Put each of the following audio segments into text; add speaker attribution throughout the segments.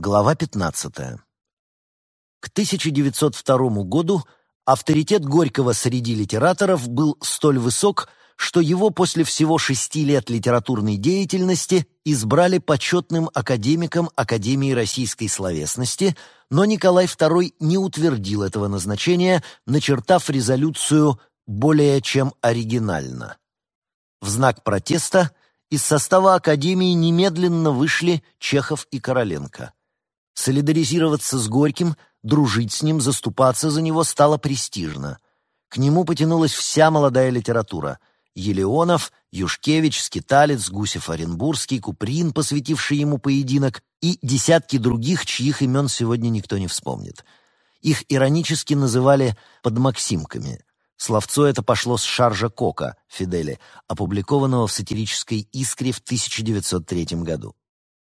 Speaker 1: Глава 15. К 1902 году авторитет Горького среди литераторов был столь высок, что его после всего шести лет литературной деятельности избрали почетным академиком Академии российской словесности, но Николай II не утвердил этого назначения, начертав резолюцию более чем оригинально. В знак протеста из состава Академии немедленно вышли Чехов и Короленко. Солидаризироваться с Горьким, дружить с ним, заступаться за него стало престижно. К нему потянулась вся молодая литература. Елеонов, Юшкевич, Скиталец, Гусев-Оренбургский, Куприн, посвятивший ему поединок, и десятки других, чьих имен сегодня никто не вспомнит. Их иронически называли «подмаксимками». Словцо это пошло с шаржа Кока, Фидели, опубликованного в сатирической «Искре» в 1903 году.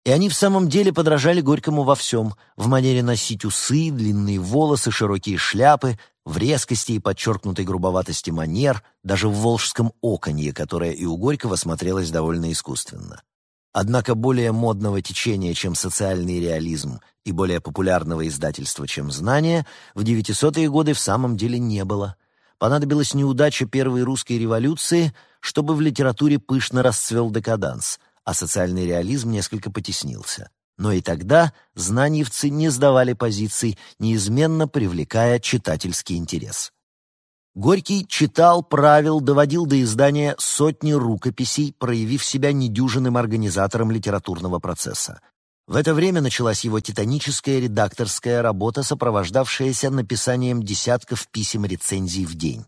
Speaker 1: И они в самом деле подражали Горькому во всем, в манере носить усы, длинные волосы, широкие шляпы, в резкости и подчеркнутой грубоватости манер, даже в волжском оконье, которое и у Горького смотрелось довольно искусственно. Однако более модного течения, чем социальный реализм, и более популярного издательства, чем знание, в 900-е годы в самом деле не было. Понадобилась неудача первой русской революции, чтобы в литературе пышно расцвел декаданс — а социальный реализм несколько потеснился. Но и тогда знаниевцы не сдавали позиций, неизменно привлекая читательский интерес. Горький читал, правил, доводил до издания сотни рукописей, проявив себя недюжинным организатором литературного процесса. В это время началась его титаническая редакторская работа, сопровождавшаяся написанием десятков писем рецензий в день.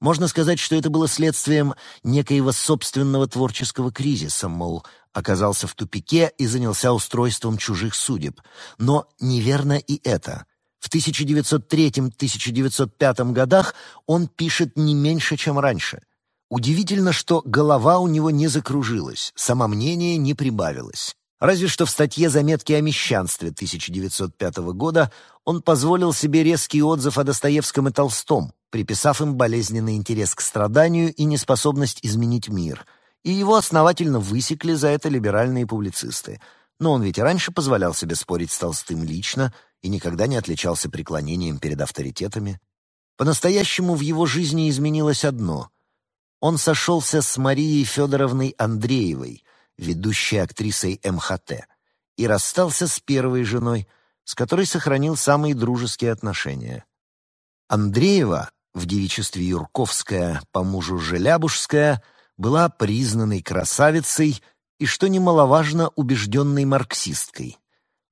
Speaker 1: Можно сказать, что это было следствием некоего собственного творческого кризиса, мол, оказался в тупике и занялся устройством чужих судеб. Но неверно и это. В 1903-1905 годах он пишет не меньше, чем раньше. Удивительно, что голова у него не закружилась, самомнение не прибавилось. Разве что в статье «Заметки о мещанстве» 1905 года он позволил себе резкий отзыв о Достоевском и Толстом, приписав им болезненный интерес к страданию и неспособность изменить мир. И его основательно высекли за это либеральные публицисты. Но он ведь раньше позволял себе спорить с Толстым лично и никогда не отличался преклонением перед авторитетами. По-настоящему в его жизни изменилось одно. Он сошелся с Марией Федоровной Андреевой, ведущей актрисой МХТ, и расстался с первой женой, с которой сохранил самые дружеские отношения. Андреева, в девичестве Юрковская, по мужу Желябужская, была признанной красавицей и, что немаловажно, убежденной марксисткой.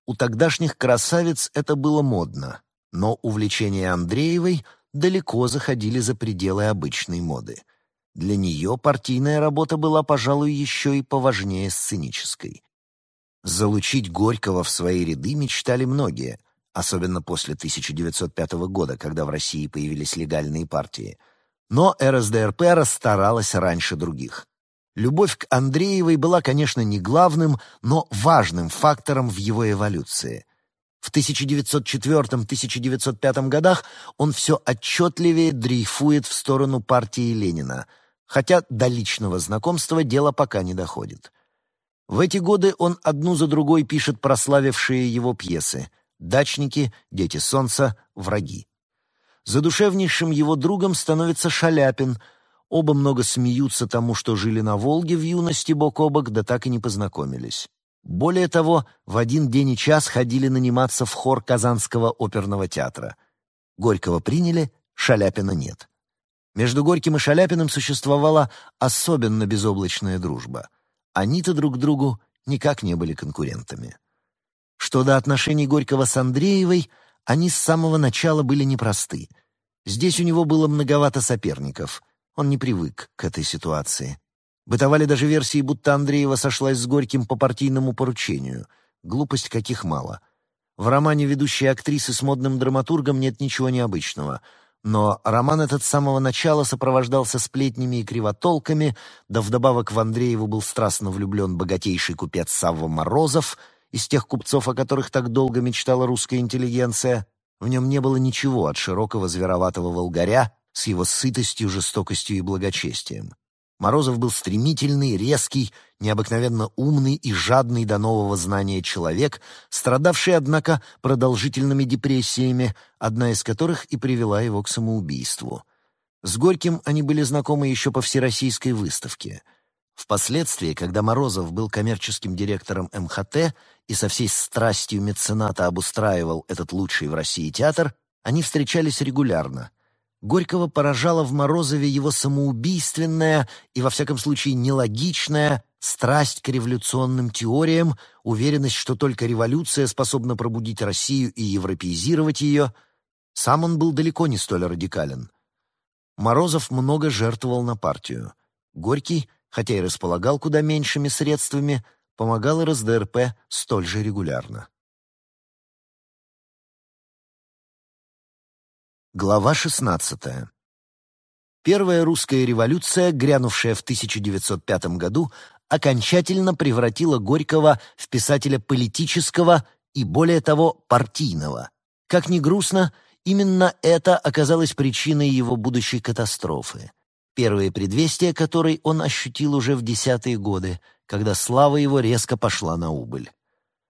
Speaker 1: У тогдашних красавиц это было модно, но увлечения Андреевой далеко заходили за пределы обычной моды — для нее партийная работа была, пожалуй, еще и поважнее сценической. Залучить Горького в свои ряды мечтали многие, особенно после 1905 года, когда в России появились легальные партии. Но РСДРП расстаралась раньше других. Любовь к Андреевой была, конечно, не главным, но важным фактором в его эволюции. В 1904-1905 годах он все отчетливее дрейфует в сторону партии Ленина — хотя до личного знакомства дело пока не доходит. В эти годы он одну за другой пишет прославившие его пьесы «Дачники», «Дети солнца», «Враги». Задушевнейшим его другом становится Шаляпин. Оба много смеются тому, что жили на Волге в юности бок о бок, да так и не познакомились. Более того, в один день и час ходили наниматься в хор Казанского оперного театра. Горького приняли, Шаляпина нет. Между Горьким и Шаляпиным существовала особенно безоблачная дружба. Они-то друг другу никак не были конкурентами. Что до отношений Горького с Андреевой, они с самого начала были непросты. Здесь у него было многовато соперников. Он не привык к этой ситуации. Бытовали даже версии, будто Андреева сошлась с Горьким по партийному поручению. Глупость каких мало. В романе ведущей актрисы с модным драматургом нет ничего необычного — но роман этот с самого начала сопровождался сплетнями и кривотолками, да вдобавок в Андрееву был страстно влюблен богатейший купец Савва Морозов, из тех купцов, о которых так долго мечтала русская интеллигенция. В нем не было ничего от широкого звероватого волгаря с его сытостью, жестокостью и благочестием. Морозов был стремительный, резкий, необыкновенно умный и жадный до нового знания человек, страдавший, однако, продолжительными депрессиями, одна из которых и привела его к самоубийству. С Горьким они были знакомы еще по всероссийской выставке. Впоследствии, когда Морозов был коммерческим директором МХТ и со всей страстью мецената обустраивал этот лучший в России театр, они встречались регулярно. Горького поражала в Морозове его самоубийственная и, во всяком случае, нелогичная страсть к революционным теориям, уверенность, что только революция способна пробудить Россию и европеизировать ее. Сам он был далеко не столь радикален. Морозов много жертвовал на партию. Горький, хотя и располагал куда меньшими средствами, помогал РСДРП столь же регулярно. Глава 16. Первая русская революция, грянувшая в 1905 году, окончательно превратила Горького в писателя политического и, более того, партийного. Как ни грустно, именно это оказалось причиной его будущей катастрофы. Первые предвестия которой он ощутил уже в десятые годы, когда слава его резко пошла на убыль.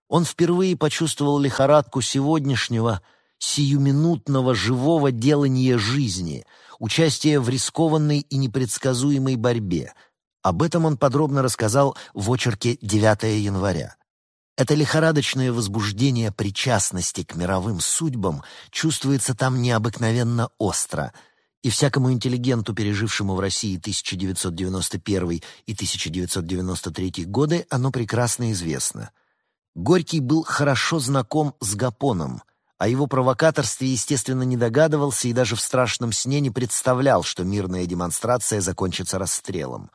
Speaker 1: Он впервые почувствовал лихорадку сегодняшнего – сиюминутного живого делания жизни, участия в рискованной и непредсказуемой борьбе. Об этом он подробно рассказал в очерке «9 января». Это лихорадочное возбуждение причастности к мировым судьбам чувствуется там необыкновенно остро, и всякому интеллигенту, пережившему в России 1991 и 1993 годы, оно прекрасно известно. Горький был хорошо знаком с Гапоном — о его провокаторстве, естественно, не догадывался и даже в страшном сне не представлял, что мирная демонстрация закончится расстрелом.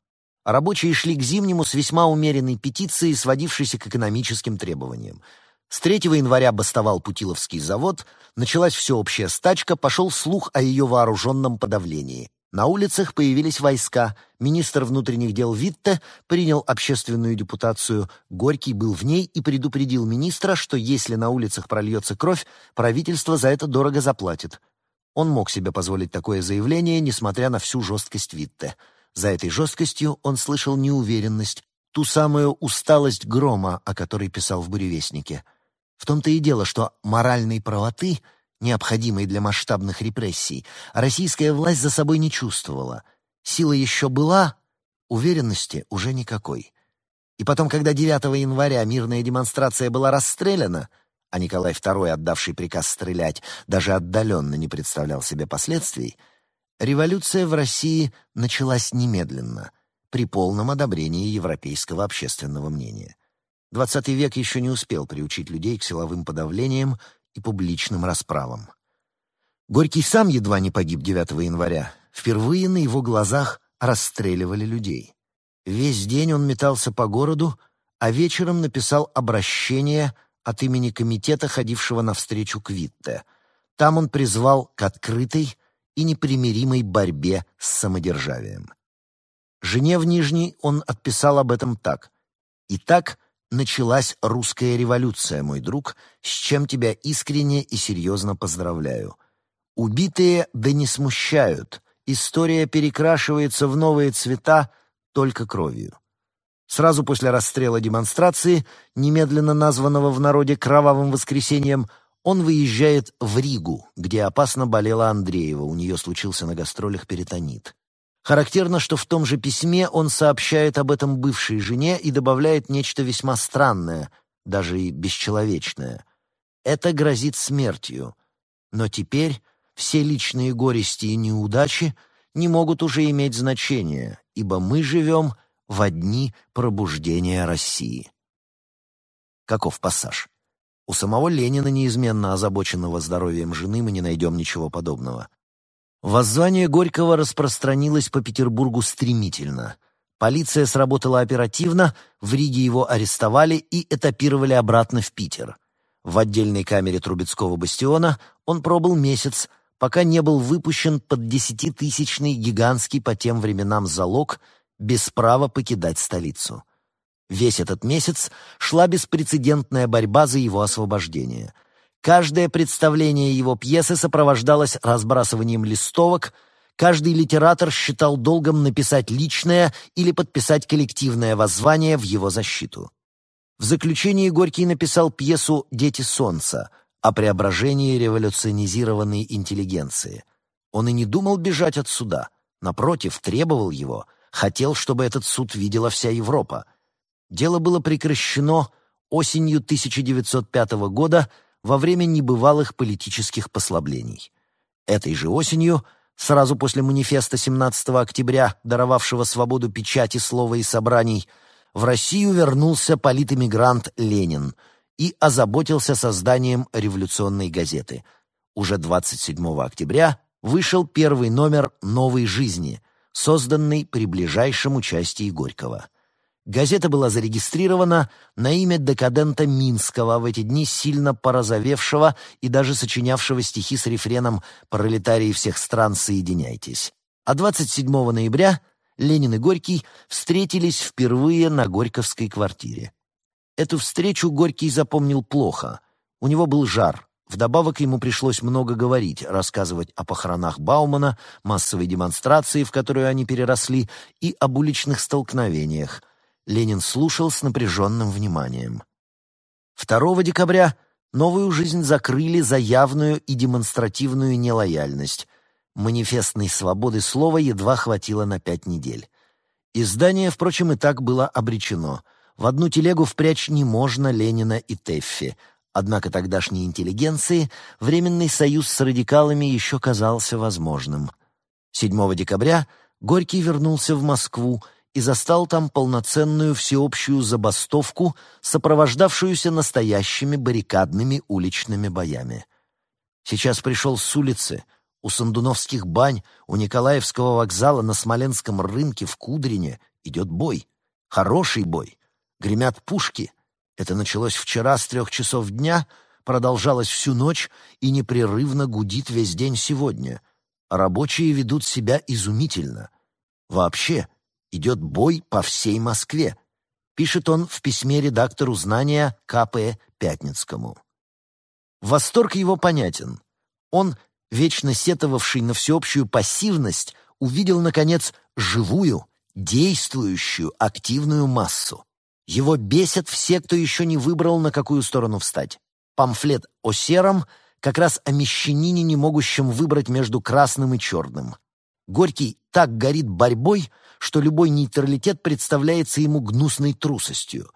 Speaker 1: А рабочие шли к Зимнему с весьма умеренной петицией, сводившейся к экономическим требованиям. С 3 января бастовал Путиловский завод, началась всеобщая стачка, пошел слух о ее вооруженном подавлении. На улицах появились войска. Министр внутренних дел Витте принял общественную депутацию. Горький был в ней и предупредил министра, что если на улицах прольется кровь, правительство за это дорого заплатит. Он мог себе позволить такое заявление, несмотря на всю жесткость Витте. За этой жесткостью он слышал неуверенность, ту самую усталость грома, о которой писал в «Буревестнике». В том-то и дело, что моральной правоты — необходимой для масштабных репрессий, российская власть за собой не чувствовала. Сила еще была, уверенности уже никакой. И потом, когда 9 января мирная демонстрация была расстреляна, а Николай II, отдавший приказ стрелять, даже отдаленно не представлял себе последствий, революция в России началась немедленно, при полном одобрении европейского общественного мнения. XX век еще не успел приучить людей к силовым подавлениям и публичным расправам. Горький сам едва не погиб 9 января. Впервые на его глазах расстреливали людей. Весь день он метался по городу, а вечером написал обращение от имени комитета, ходившего навстречу к Витте. Там он призвал к открытой и непримиримой борьбе с самодержавием. Жене в Нижней он отписал об этом так. «Итак, началась русская революция, мой друг, с чем тебя искренне и серьезно поздравляю. Убитые да не смущают, история перекрашивается в новые цвета только кровью. Сразу после расстрела демонстрации, немедленно названного в народе «Кровавым воскресеньем», он выезжает в Ригу, где опасно болела Андреева, у нее случился на гастролях перитонит. Характерно, что в том же письме он сообщает об этом бывшей жене и добавляет нечто весьма странное, даже и бесчеловечное. Это грозит смертью. Но теперь все личные горести и неудачи не могут уже иметь значения, ибо мы живем в одни пробуждения России. Каков пассаж? У самого Ленина, неизменно озабоченного здоровьем жены, мы не найдем ничего подобного. Воззвание Горького распространилось по Петербургу стремительно. Полиция сработала оперативно, в Риге его арестовали и этапировали обратно в Питер. В отдельной камере Трубецкого бастиона он пробыл месяц, пока не был выпущен под десятитысячный гигантский по тем временам залог без права покидать столицу. Весь этот месяц шла беспрецедентная борьба за его освобождение — Каждое представление его пьесы сопровождалось разбрасыванием листовок, каждый литератор считал долгом написать личное или подписать коллективное воззвание в его защиту. В заключении Горький написал пьесу «Дети солнца» о преображении революционизированной интеллигенции. Он и не думал бежать от суда, напротив, требовал его, хотел, чтобы этот суд видела вся Европа. Дело было прекращено осенью 1905 года во время небывалых политических послаблений. Этой же осенью, сразу после манифеста 17 октября, даровавшего свободу печати, слова и собраний, в Россию вернулся политэмигрант Ленин и озаботился созданием революционной газеты. Уже 27 октября вышел первый номер «Новой жизни», созданный при ближайшем участии Горького. Газета была зарегистрирована на имя декадента Минского, в эти дни сильно порозовевшего и даже сочинявшего стихи с рефреном «Пролетарии всех стран, соединяйтесь». А 27 ноября Ленин и Горький встретились впервые на Горьковской квартире. Эту встречу Горький запомнил плохо. У него был жар. Вдобавок ему пришлось много говорить, рассказывать о похоронах Баумана, массовой демонстрации, в которую они переросли, и об уличных столкновениях, Ленин слушал с напряженным вниманием. 2 декабря новую жизнь закрыли за явную и демонстративную нелояльность. Манифестной свободы слова едва хватило на пять недель. Издание, впрочем, и так было обречено. В одну телегу впрячь не можно Ленина и Теффи. Однако тогдашней интеллигенции временный союз с радикалами еще казался возможным. 7 декабря Горький вернулся в Москву и застал там полноценную всеобщую забастовку, сопровождавшуюся настоящими баррикадными уличными боями. Сейчас пришел с улицы, у Сандуновских бань, у Николаевского вокзала, на Смоленском рынке, в Кудрине идет бой. Хороший бой. Гремят пушки. Это началось вчера с трех часов дня, продолжалось всю ночь и непрерывно гудит весь день сегодня. рабочие ведут себя изумительно. Вообще, идет бой по всей Москве, пишет он в письме редактору знания К.П. Пятницкому. Восторг его понятен. Он, вечно сетовавший на всеобщую пассивность, увидел, наконец, живую, действующую, активную массу. Его бесят все, кто еще не выбрал, на какую сторону встать. Памфлет о сером как раз о мещанине, не могущем выбрать между красным и черным. Горький так горит борьбой, что любой нейтралитет представляется ему гнусной трусостью.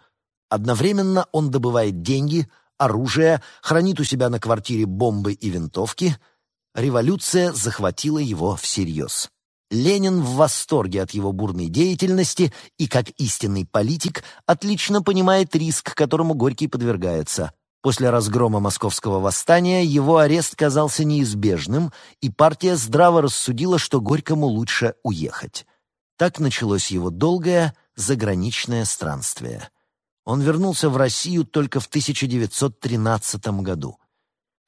Speaker 1: Одновременно он добывает деньги, оружие, хранит у себя на квартире бомбы и винтовки. Революция захватила его всерьез. Ленин в восторге от его бурной деятельности и, как истинный политик, отлично понимает риск, которому Горький подвергается. После разгрома московского восстания его арест казался неизбежным, и партия здраво рассудила, что Горькому лучше уехать. Так началось его долгое заграничное странствие. Он вернулся в Россию только в 1913 году.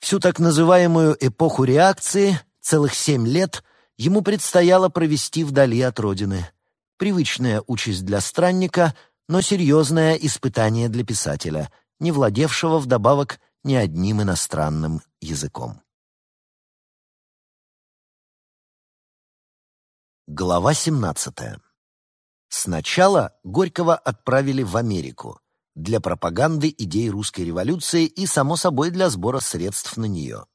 Speaker 1: Всю так называемую эпоху реакции, целых семь лет, ему предстояло провести вдали от родины. Привычная участь для странника, но серьезное испытание для писателя, не владевшего вдобавок ни одним иностранным языком. Глава 17. Сначала Горького отправили в Америку для пропаганды идей русской революции и, само собой, для сбора средств на нее.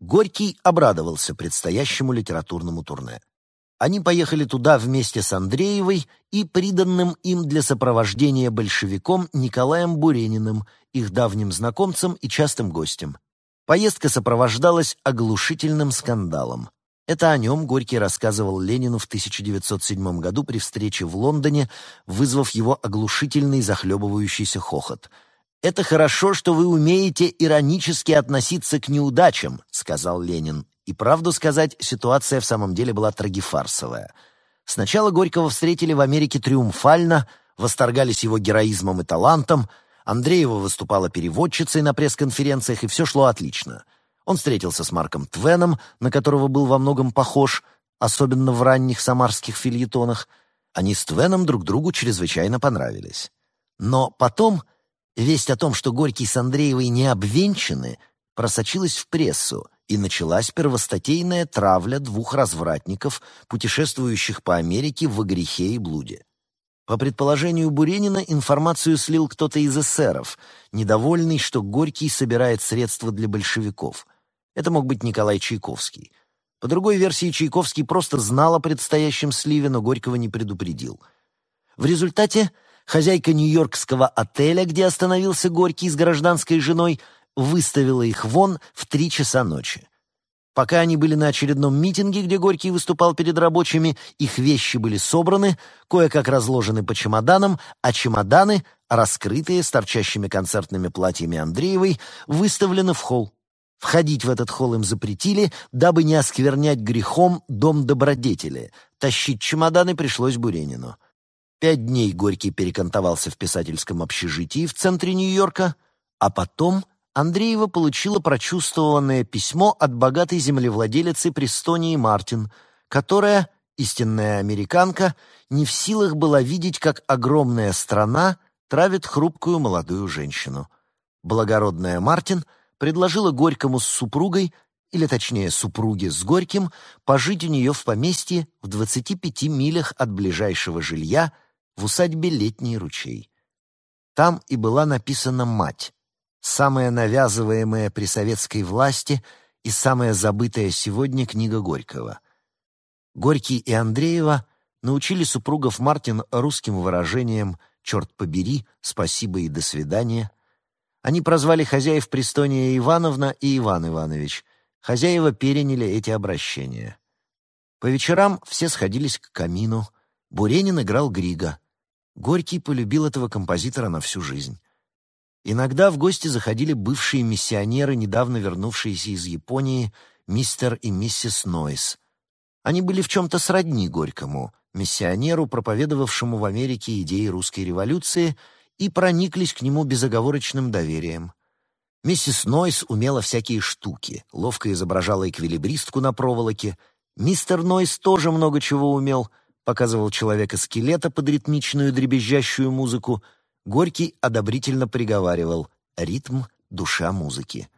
Speaker 1: Горький обрадовался предстоящему литературному турне. Они поехали туда вместе с Андреевой и приданным им для сопровождения большевиком Николаем Бурениным, их давним знакомцем и частым гостем. Поездка сопровождалась оглушительным скандалом. Это о нем Горький рассказывал Ленину в 1907 году при встрече в Лондоне, вызвав его оглушительный захлебывающийся хохот. «Это хорошо, что вы умеете иронически относиться к неудачам», — сказал Ленин. И правду сказать, ситуация в самом деле была трагифарсовая. Сначала Горького встретили в Америке триумфально, восторгались его героизмом и талантом, Андреева выступала переводчицей на пресс-конференциях, и все шло отлично — он встретился с Марком Твеном, на которого был во многом похож, особенно в ранних самарских фильетонах. Они с Твеном друг другу чрезвычайно понравились. Но потом весть о том, что Горький с Андреевой не обвенчаны, просочилась в прессу, и началась первостатейная травля двух развратников, путешествующих по Америке в грехе и блуде. По предположению Буренина, информацию слил кто-то из эсеров, недовольный, что Горький собирает средства для большевиков. Это мог быть Николай Чайковский. По другой версии, Чайковский просто знал о предстоящем сливе, но Горького не предупредил. В результате хозяйка нью-йоркского отеля, где остановился Горький с гражданской женой, выставила их вон в три часа ночи. Пока они были на очередном митинге, где Горький выступал перед рабочими, их вещи были собраны, кое-как разложены по чемоданам, а чемоданы, раскрытые с торчащими концертными платьями Андреевой, выставлены в холл. Входить в этот холл им запретили, дабы не осквернять грехом дом добродетели. Тащить чемоданы пришлось Буренину. Пять дней Горький перекантовался в писательском общежитии в центре Нью-Йорка, а потом Андреева получила прочувствованное письмо от богатой землевладелицы Престонии Мартин, которая, истинная американка, не в силах была видеть, как огромная страна травит хрупкую молодую женщину. Благородная Мартин предложила Горькому с супругой, или точнее супруге с Горьким, пожить у нее в поместье в 25 милях от ближайшего жилья в усадьбе «Летний ручей». Там и была написана «Мать», самая навязываемая при советской власти и самая забытая сегодня книга Горького. Горький и Андреева научили супругов Мартин русским выражениям «черт побери», «спасибо» и «до свидания». Они прозвали хозяев Престония Ивановна и Иван Иванович. Хозяева переняли эти обращения. По вечерам все сходились к камину. Буренин играл Грига. Горький полюбил этого композитора на всю жизнь. Иногда в гости заходили бывшие миссионеры, недавно вернувшиеся из Японии, мистер и миссис Нойс. Они были в чем-то сродни Горькому, миссионеру, проповедовавшему в Америке идеи русской революции, и прониклись к нему безоговорочным доверием. Миссис Нойс умела всякие штуки, ловко изображала эквилибристку на проволоке. Мистер Нойс тоже много чего умел, показывал человека-скелета под ритмичную дребезжащую музыку — Горький одобрительно приговаривал «ритм — душа музыки».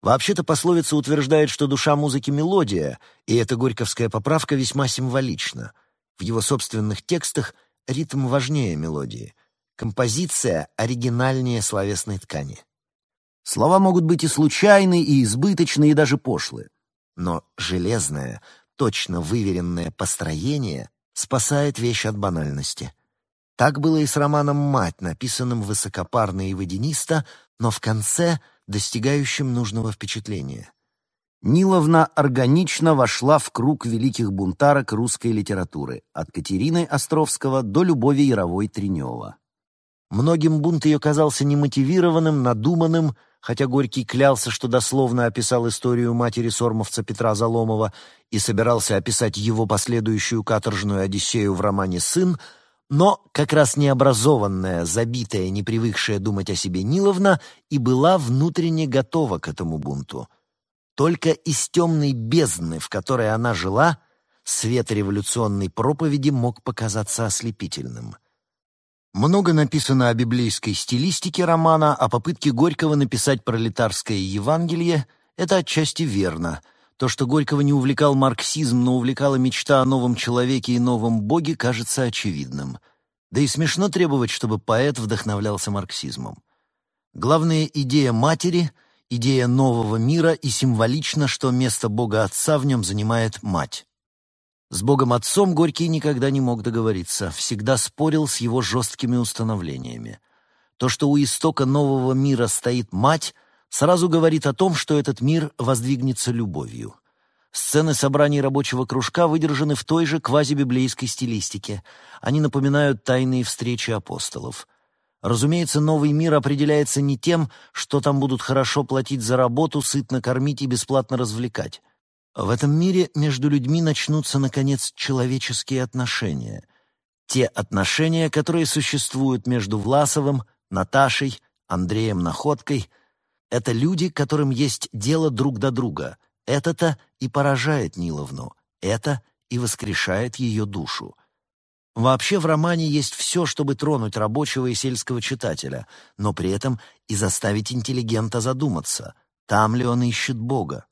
Speaker 1: Вообще-то пословица утверждает, что душа музыки — мелодия, и эта горьковская поправка весьма символична. В его собственных текстах ритм важнее мелодии. Композиция оригинальнее словесной ткани. Слова могут быть и случайны, и избыточны, и даже пошлы. Но железное, точно выверенное построение спасает вещь от банальности. Так было и с романом «Мать», написанным высокопарно и водянисто, но в конце достигающим нужного впечатления. Ниловна органично вошла в круг великих бунтарок русской литературы, от Катерины Островского до Любови Яровой Тренева. Многим бунт ее казался немотивированным, надуманным, хотя Горький клялся, что дословно описал историю матери сормовца Петра Заломова и собирался описать его последующую каторжную одиссею в романе «Сын», но как раз необразованная, забитая, не привыкшая думать о себе Ниловна и была внутренне готова к этому бунту. Только из темной бездны, в которой она жила, свет революционной проповеди мог показаться ослепительным. Много написано о библейской стилистике романа, о попытке Горького написать пролетарское Евангелие — это отчасти верно — то, что Горького не увлекал марксизм, но увлекала мечта о новом человеке и новом боге, кажется очевидным. Да и смешно требовать, чтобы поэт вдохновлялся марксизмом. Главная идея матери — идея нового мира, и символично, что место Бога Отца в нем занимает мать. С Богом Отцом Горький никогда не мог договориться, всегда спорил с его жесткими установлениями. То, что у истока нового мира стоит мать — сразу говорит о том, что этот мир воздвигнется любовью. Сцены собраний рабочего кружка выдержаны в той же квазибиблейской стилистике. Они напоминают тайные встречи апостолов. Разумеется, новый мир определяется не тем, что там будут хорошо платить за работу, сытно кормить и бесплатно развлекать. В этом мире между людьми начнутся, наконец, человеческие отношения. Те отношения, которые существуют между Власовым, Наташей, Андреем Находкой — это люди, которым есть дело друг до друга. Это-то и поражает Ниловну. Это и воскрешает ее душу. Вообще в романе есть все, чтобы тронуть рабочего и сельского читателя, но при этом и заставить интеллигента задуматься, там ли он ищет Бога.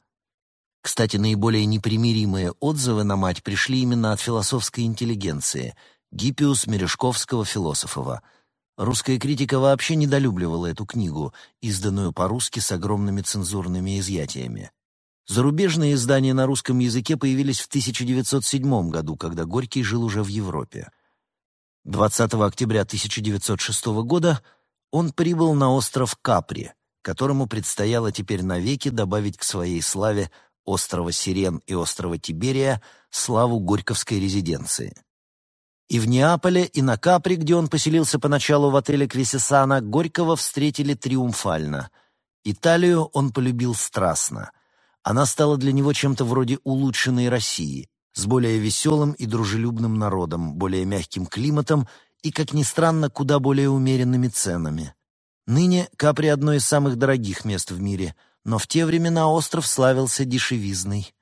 Speaker 1: Кстати, наиболее непримиримые отзывы на мать пришли именно от философской интеллигенции — Гиппиус, Мережковского, Философова. Русская критика вообще недолюбливала эту книгу, изданную по-русски с огромными цензурными изъятиями. Зарубежные издания на русском языке появились в 1907 году, когда Горький жил уже в Европе. 20 октября 1906 года он прибыл на остров Капри, которому предстояло теперь навеки добавить к своей славе острова Сирен и острова Тиберия славу Горьковской резиденции. И в Неаполе, и на Капри, где он поселился поначалу в отеле Квисисана, Горького встретили триумфально. Италию он полюбил страстно. Она стала для него чем-то вроде улучшенной России, с более веселым и дружелюбным народом, более мягким климатом и, как ни странно, куда более умеренными ценами. Ныне Капри — одно из самых дорогих мест в мире, но в те времена остров славился дешевизной.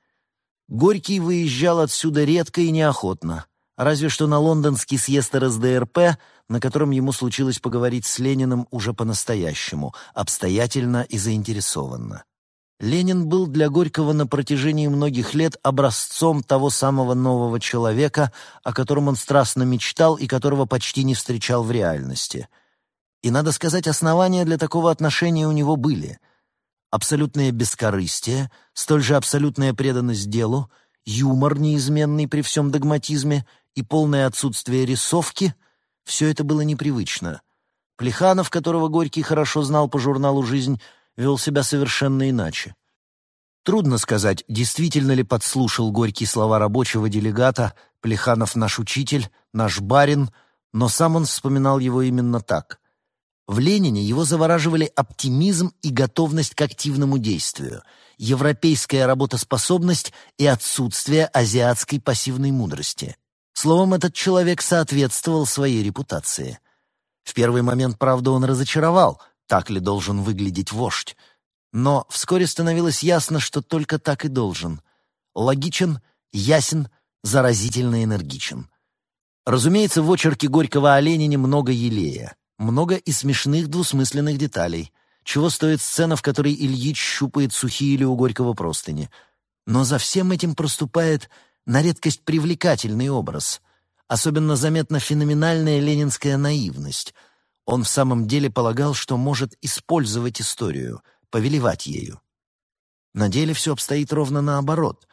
Speaker 1: Горький выезжал отсюда редко и неохотно, разве что на лондонский съезд РСДРП, на котором ему случилось поговорить с Лениным уже по-настоящему, обстоятельно и заинтересованно. Ленин был для Горького на протяжении многих лет образцом того самого нового человека, о котором он страстно мечтал и которого почти не встречал в реальности. И, надо сказать, основания для такого отношения у него были. Абсолютное бескорыстие, столь же абсолютная преданность делу, юмор неизменный при всем догматизме и полное отсутствие рисовки — все это было непривычно. Плеханов, которого Горький хорошо знал по журналу «Жизнь», вел себя совершенно иначе. Трудно сказать, действительно ли подслушал Горький слова рабочего делегата «Плеханов наш учитель, наш барин», но сам он вспоминал его именно так. В Ленине его завораживали оптимизм и готовность к активному действию, европейская работоспособность и отсутствие азиатской пассивной мудрости. Словом, этот человек соответствовал своей репутации. В первый момент, правда, он разочаровал — так ли должен выглядеть вождь. Но вскоре становилось ясно, что только так и должен. Логичен, ясен, заразительно энергичен. Разумеется, в очерке Горького о Ленине много елея, много и смешных двусмысленных деталей, чего стоит сцена, в которой Ильич щупает сухие или у Горького простыни. Но за всем этим проступает на редкость привлекательный образ. Особенно заметна феноменальная ленинская наивность — он в самом деле полагал, что может использовать историю, повелевать ею. На деле все обстоит ровно наоборот.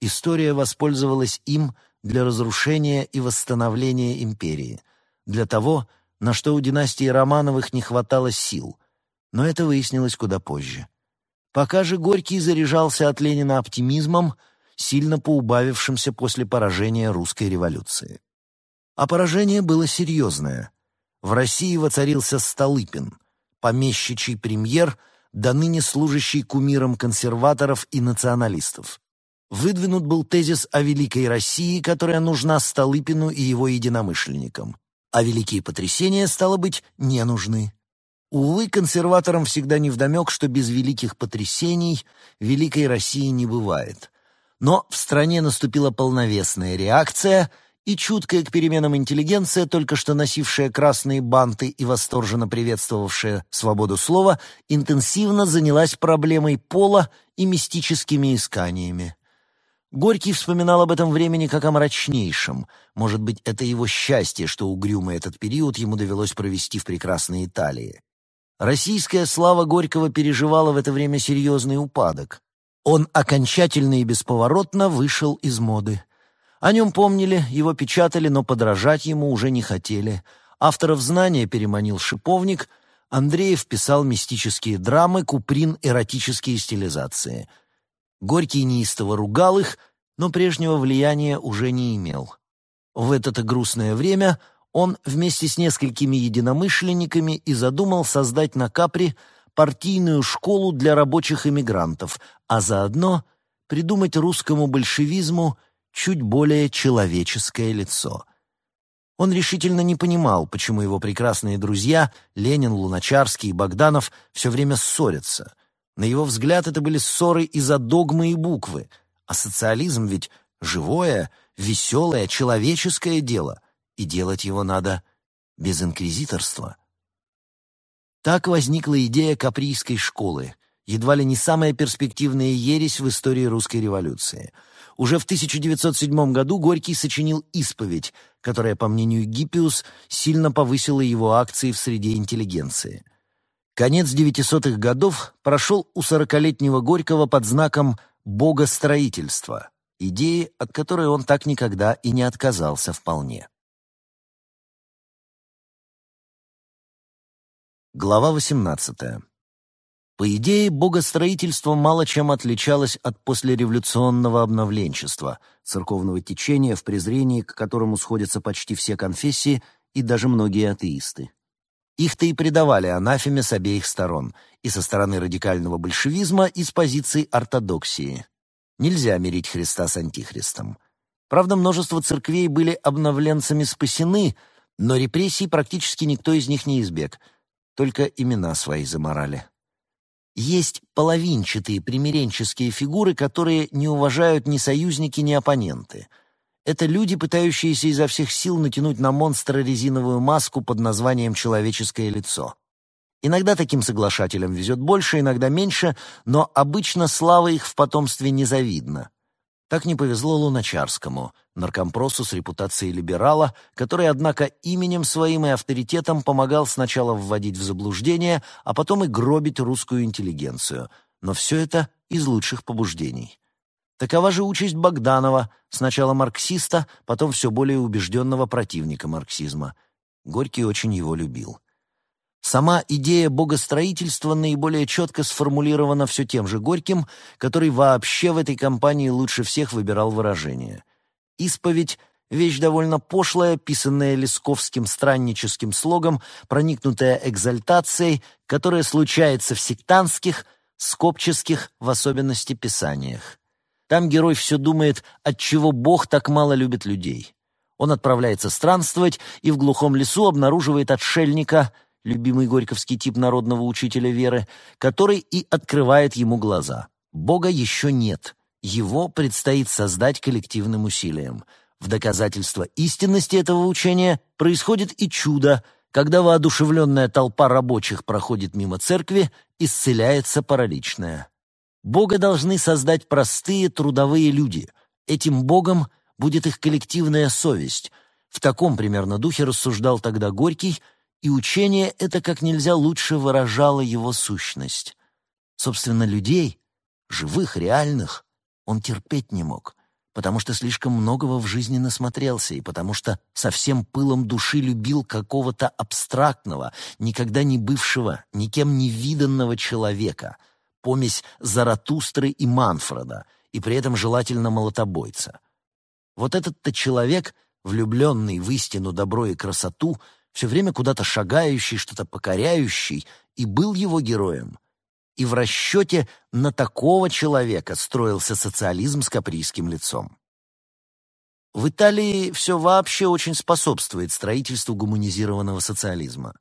Speaker 1: История воспользовалась им для разрушения и восстановления империи, для того, на что у династии Романовых не хватало сил, но это выяснилось куда позже. Пока же Горький заряжался от Ленина оптимизмом, сильно поубавившимся после поражения русской революции. А поражение было серьезное — в России воцарился Столыпин, помещичий премьер, до ныне служащий кумиром консерваторов и националистов. Выдвинут был тезис о Великой России, которая нужна Столыпину и его единомышленникам. А великие потрясения, стало быть, не нужны. Увы, консерваторам всегда невдомек, что без великих потрясений Великой России не бывает. Но в стране наступила полновесная реакция — и чуткая к переменам интеллигенция, только что носившая красные банты и восторженно приветствовавшая свободу слова, интенсивно занялась проблемой пола и мистическими исканиями. Горький вспоминал об этом времени как о мрачнейшем. Может быть, это его счастье, что угрюмый этот период ему довелось провести в прекрасной Италии. Российская слава Горького переживала в это время серьезный упадок. Он окончательно и бесповоротно вышел из моды. О нем помнили, его печатали, но подражать ему уже не хотели. Авторов знания переманил шиповник, Андреев писал мистические драмы, Куприн — эротические стилизации. Горький неистово ругал их, но прежнего влияния уже не имел. В это грустное время он вместе с несколькими единомышленниками и задумал создать на Капри партийную школу для рабочих эмигрантов, а заодно придумать русскому большевизму чуть более человеческое лицо. Он решительно не понимал, почему его прекрасные друзья Ленин, Луначарский и Богданов все время ссорятся. На его взгляд, это были ссоры из-за догмы и буквы, а социализм ведь живое, веселое, человеческое дело, и делать его надо без инквизиторства. Так возникла идея каприйской школы, едва ли не самая перспективная ересь в истории русской революции. Уже в 1907 году Горький сочинил «Исповедь», которая, по мнению Гиппиус, сильно повысила его акции в среде интеллигенции. Конец 900-х годов прошел у сорокалетнего Горького под знаком «богостроительства», идеи, от которой он так никогда и не отказался вполне. Глава 18. По идее, богостроительство мало чем отличалось от послереволюционного обновленчества, церковного течения, в презрении к которому сходятся почти все конфессии и даже многие атеисты. Их-то и предавали анафеме с обеих сторон, и со стороны радикального большевизма, и с позиции ортодоксии. Нельзя мирить Христа с Антихристом. Правда, множество церквей были обновленцами спасены, но репрессий практически никто из них не избег — только имена свои заморали. Есть половинчатые примиренческие фигуры, которые не уважают ни союзники, ни оппоненты. Это люди, пытающиеся изо всех сил натянуть на монстра резиновую маску под названием «человеческое лицо». Иногда таким соглашателям везет больше, иногда меньше, но обычно слава их в потомстве незавидна. Так не повезло Луначарскому, наркомпросу с репутацией либерала, который, однако, именем своим и авторитетом помогал сначала вводить в заблуждение, а потом и гробить русскую интеллигенцию. Но все это из лучших побуждений. Такова же участь Богданова, сначала марксиста, потом все более убежденного противника марксизма. Горький очень его любил. Сама идея богостроительства наиболее четко сформулирована все тем же Горьким, который вообще в этой кампании лучше всех выбирал выражение. Исповедь — вещь довольно пошлая, писанная лесковским странническим слогом, проникнутая экзальтацией, которая случается в сектантских, скопческих, в особенности, писаниях. Там герой все думает, отчего Бог так мало любит людей. Он отправляется странствовать и в глухом лесу обнаруживает отшельника — любимый горьковский тип народного учителя веры, который и открывает ему глаза. Бога еще нет. Его предстоит создать коллективным усилием. В доказательство истинности этого учения происходит и чудо, когда воодушевленная толпа рабочих проходит мимо церкви, исцеляется параличная. Бога должны создать простые трудовые люди. Этим Богом будет их коллективная совесть. В таком примерно духе рассуждал тогда Горький – и учение это как нельзя лучше выражало его сущность. Собственно, людей, живых, реальных, он терпеть не мог, потому что слишком многого в жизни насмотрелся и потому что со всем пылом души любил какого-то абстрактного, никогда не бывшего, никем не виданного человека, помесь Заратустры и Манфреда, и при этом желательно молотобойца. Вот этот-то человек, влюбленный в истину, добро и красоту — все время куда-то шагающий, что-то покоряющий, и был его героем. И в расчете на такого человека строился социализм с каприйским лицом. В Италии все вообще очень способствует строительству гуманизированного социализма.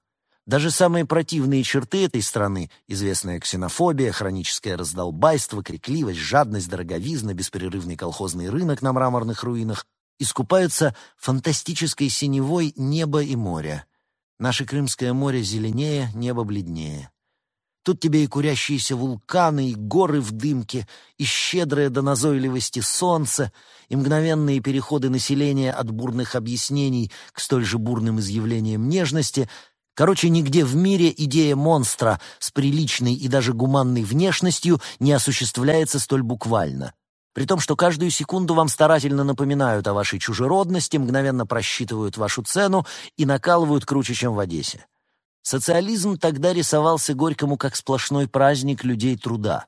Speaker 1: Даже самые противные черты этой страны, известная ксенофобия, хроническое раздолбайство, крикливость, жадность, дороговизна, беспрерывный колхозный рынок на мраморных руинах, искупаются фантастической синевой неба и моря. Наше Крымское море зеленее, небо бледнее. Тут тебе и курящиеся вулканы, и горы в дымке, и щедрое до назойливости солнце, и мгновенные переходы населения от бурных объяснений к столь же бурным изъявлениям нежности. Короче, нигде в мире идея монстра с приличной и даже гуманной внешностью не осуществляется столь буквально при том, что каждую секунду вам старательно напоминают о вашей чужеродности, мгновенно просчитывают вашу цену и накалывают круче, чем в Одессе. Социализм тогда рисовался Горькому как сплошной праздник людей труда.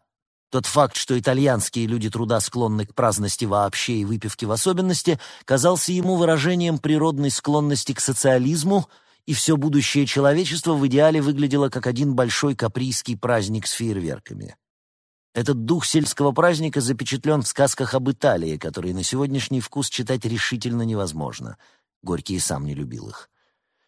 Speaker 1: Тот факт, что итальянские люди труда склонны к праздности вообще и выпивке в особенности, казался ему выражением природной склонности к социализму, и все будущее человечества в идеале выглядело как один большой каприйский праздник с фейерверками. Этот дух сельского праздника запечатлен в сказках об Италии, которые на сегодняшний вкус читать решительно невозможно. Горький сам не любил их.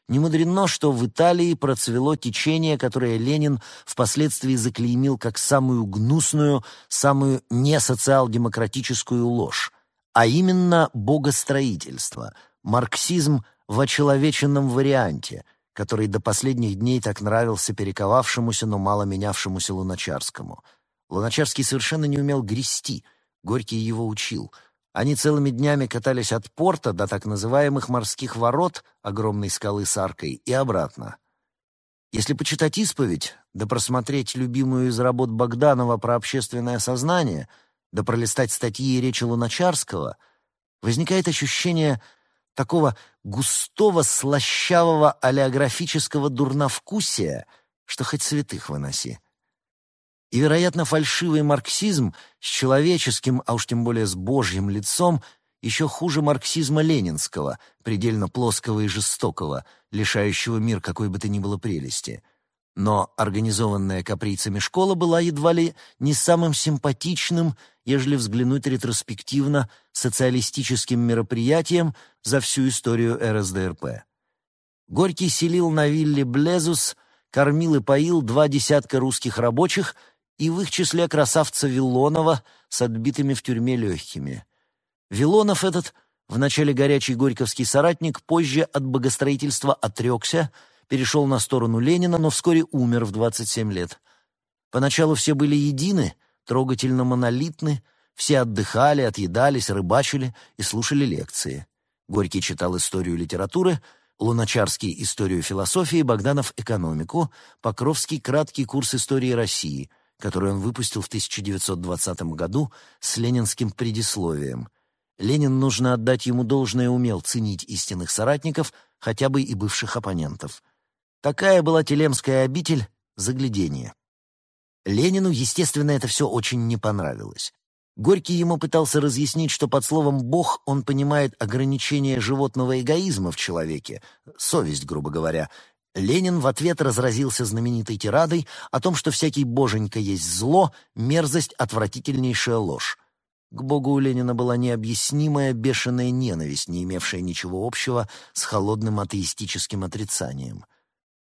Speaker 1: Не мудрено, что в Италии процвело течение, которое Ленин впоследствии заклеймил как самую гнусную, самую несоциал-демократическую ложь, а именно богостроительство, марксизм в очеловеченном варианте, который до последних дней так нравился перековавшемуся, но мало менявшемуся Луначарскому — Луначарский совершенно не умел грести, Горький его учил. Они целыми днями катались от порта до так называемых морских ворот, огромной скалы с аркой, и обратно. Если почитать исповедь, да просмотреть любимую из работ Богданова про общественное сознание, да пролистать статьи и речи Луначарского, возникает ощущение такого густого, слащавого олеографического дурновкусия, что хоть святых выноси. И, вероятно, фальшивый марксизм с человеческим, а уж тем более с божьим лицом, еще хуже марксизма ленинского, предельно плоского и жестокого, лишающего мир какой бы то ни было прелести. Но организованная каприцами школа была едва ли не самым симпатичным, ежели взглянуть ретроспективно, социалистическим мероприятием за всю историю РСДРП. Горький селил на вилле Блезус, кормил и поил два десятка русских рабочих — и в их числе красавца Вилонова с отбитыми в тюрьме легкими. Вилонов этот, вначале горячий горьковский соратник, позже от богостроительства отрекся, перешел на сторону Ленина, но вскоре умер в 27 лет. Поначалу все были едины, трогательно монолитны, все отдыхали, отъедались, рыбачили и слушали лекции. Горький читал историю литературы, Луначарский — историю философии, Богданов — экономику, Покровский — краткий курс истории России — который он выпустил в 1920 году с ленинским предисловием. Ленин, нужно отдать ему должное, умел ценить истинных соратников, хотя бы и бывших оппонентов. Такая была Телемская обитель заглядение. Ленину, естественно, это все очень не понравилось. Горький ему пытался разъяснить, что под словом «бог» он понимает ограничение животного эгоизма в человеке, совесть, грубо говоря, Ленин в ответ разразился знаменитой тирадой о том, что всякий боженька есть зло, мерзость, отвратительнейшая ложь. К Богу у Ленина была необъяснимая бешеная ненависть, не имевшая ничего общего с холодным атеистическим отрицанием.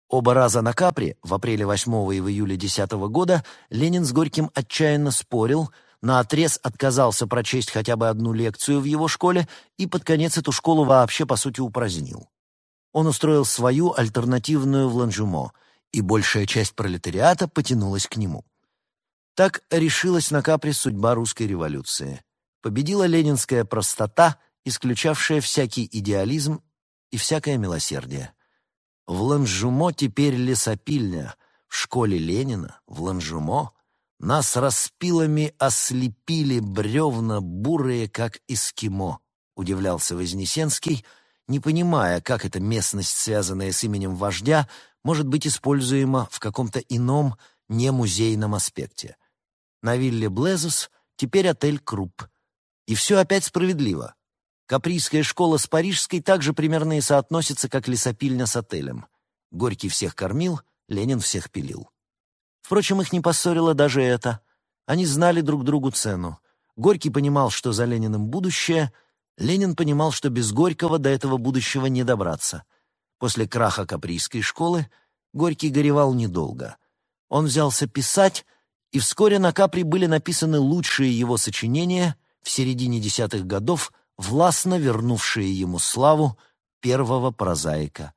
Speaker 1: Оба раза на Капри, в апреле 8 и в июле 10 года, Ленин с Горьким отчаянно спорил, наотрез отказался прочесть хотя бы одну лекцию в его школе и под конец эту школу вообще, по сути, упразднил он устроил свою альтернативную в Ланжумо, и большая часть пролетариата потянулась к нему. Так решилась на Капри судьба русской революции. Победила ленинская простота, исключавшая всякий идеализм и всякое милосердие. В Ланжумо теперь лесопильня, в школе Ленина, в Ланжумо, нас распилами ослепили бревна бурые, как эскимо, удивлялся Вознесенский — не понимая, как эта местность, связанная с именем вождя, может быть используема в каком-то ином, не музейном аспекте. На вилле Блезус теперь отель Круп. И все опять справедливо. Каприйская школа с парижской также примерно и соотносится, как лесопильня с отелем. Горький всех кормил, Ленин всех пилил. Впрочем, их не поссорило даже это. Они знали друг другу цену. Горький понимал, что за Лениным будущее — Ленин понимал, что без Горького до этого будущего не добраться. После краха Каприйской школы Горький горевал недолго. Он взялся писать, и вскоре на Капри были написаны лучшие его сочинения в середине десятых годов, властно вернувшие ему славу первого прозаика